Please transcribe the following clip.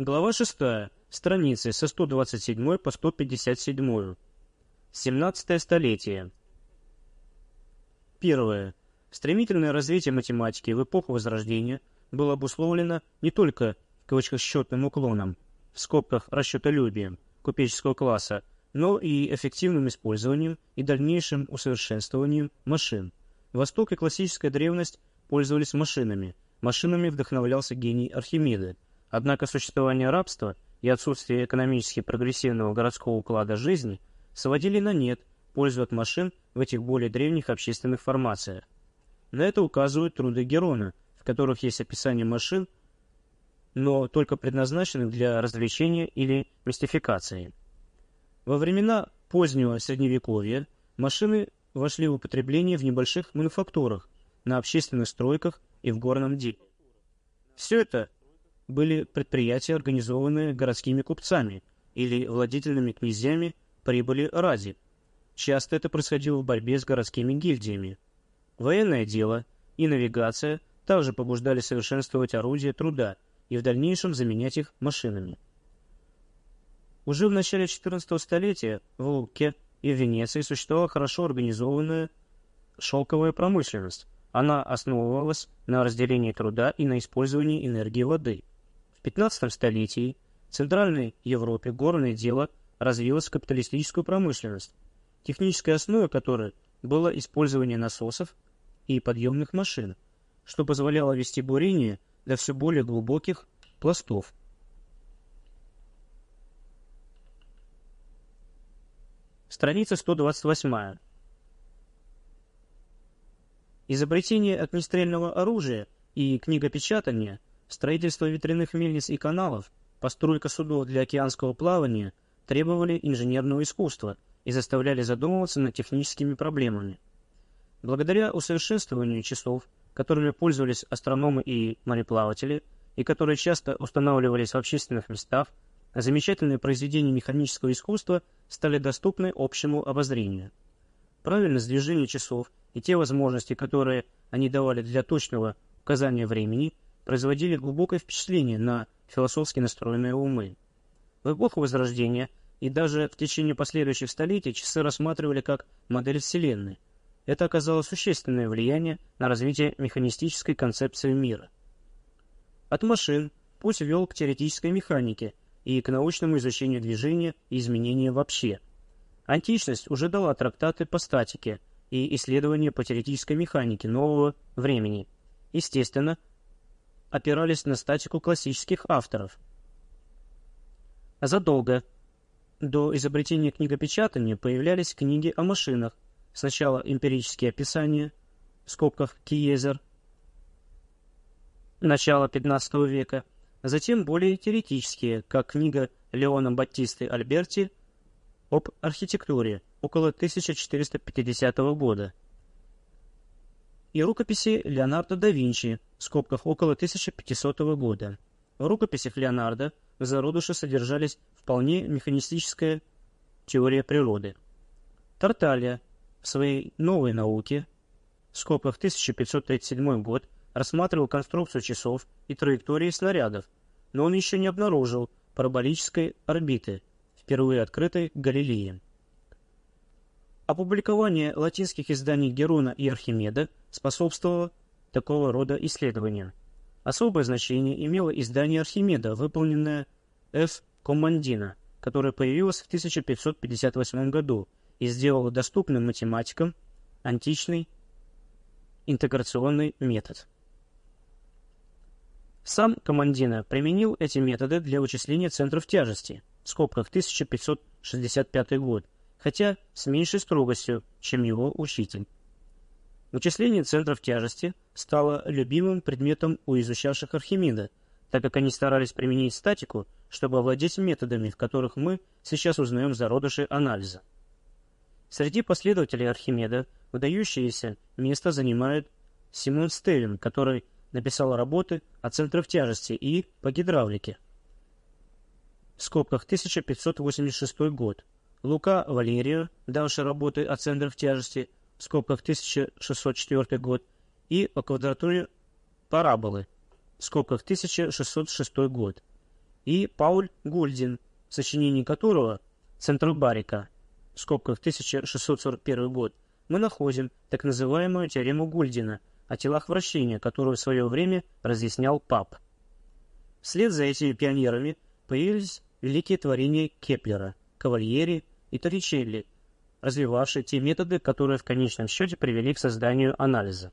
Глава 6. Страницы со 127 по 157. 17 столетие. Первое. Стремительное развитие математики в эпоху Возрождения было обусловлено не только в счетным уклоном, в скобках расчетолюбием купеческого класса, но и эффективным использованием и дальнейшим усовершенствованием машин. Восток и классическая древность пользовались машинами. Машинами вдохновлялся гений Архимеда. Однако существование рабства и отсутствие экономически прогрессивного городского уклада жизни сводили на нет пользу от машин в этих более древних общественных формациях. На это указывают труды Герона, в которых есть описание машин, но только предназначенных для развлечения или мистификации. Во времена позднего Средневековья машины вошли в употребление в небольших мануфактурах, на общественных стройках и в горном деле. Все это были предприятия, организованные городскими купцами или владетельными князьями прибыли ради. Часто это происходило в борьбе с городскими гильдиями. Военное дело и навигация также побуждали совершенствовать орудия труда и в дальнейшем заменять их машинами. Уже в начале XIV столетия в Луке и в Венеции существовала хорошо организованная шелковая промышленность. Она основывалась на разделении труда и на использовании энергии воды. В XV столетии в Центральной Европе горное дело развилось в капиталистическую промышленность, технической основой которой было использование насосов и подъемных машин, что позволяло вести бурение до все более глубоких пластов. Страница 128. Изобретение огнестрельного оружия и книгопечатания, строительство ветряных мельниц и каналов, постройка судов для океанского плавания требовали инженерного искусства и заставляли задумываться над техническими проблемами. Благодаря усовершенствованию часов, которыми пользовались астрономы и мореплаватели, и которые часто устанавливались в общественных местах, замечательные произведения механического искусства стали доступны общему обозрению. Правильность движения часов и те возможности, которые они давали для точного указания времени, производили глубокое впечатление на философски настроенные умы. В эпоху Возрождения и даже в течение последующих столетий часы рассматривали как модель Вселенной. Это оказало существенное влияние на развитие механистической концепции мира. От машин путь вел к теоретической механике – и к научному изучению движения и изменения вообще. Античность уже дала трактаты по статике и исследования по теоретической механике нового времени. Естественно, опирались на статику классических авторов. Задолго до изобретения книгопечатания появлялись книги о машинах. Сначала эмпирические описания, в скобках Киезер, начало XV века – затем более теоретические, как книга Леона Баттисты Альберти об архитектуре около 1450 года и рукописи Леонардо да Винчи в скобках около 1500 года. В рукописях Леонардо в зародыше содержались вполне механистическая теория природы. Тарталья в своей новой науке в скобках 1537 год рассматривал конструкцию часов и траектории снарядов, но он еще не обнаружил параболической орбиты, впервые открытой Галилеем. Опубликование латинских изданий Герона и Архимеда способствовало такого рода исследованиям. Особое значение имело издание Архимеда, выполненное Ф. Командина, которое появилось в 1558 году и сделало доступным математикам античный интеграционный метод. Сам Командина применил эти методы для вычисления центров тяжести, в скобках 1565 год, хотя с меньшей строгостью, чем его учитель. Вычисление центров тяжести стало любимым предметом у изучавших Архимеда, так как они старались применить статику, чтобы овладеть методами, в которых мы сейчас узнаем зародыши анализа. Среди последователей Архимеда выдающееся место занимает Симон Стевин, который написал работы о центрах тяжести и по гидравлике. В скобках 1586 год. Лука Валерию, дальше работы о центрах тяжести, в скобках 1604 год, и о квадратуре параболы, в скобках 1606 год. и Пауль Гульдин, в сочинении которого «Централбарика» в скобках 1641 год мы находим так называемую теорему Гульдина о телах вращения, которую в свое время разъяснял Пап. Вслед за этими пионерами появились великие творения Кеплера, Кавальери и Торричелли, развивавшие те методы, которые в конечном счете привели к созданию анализа.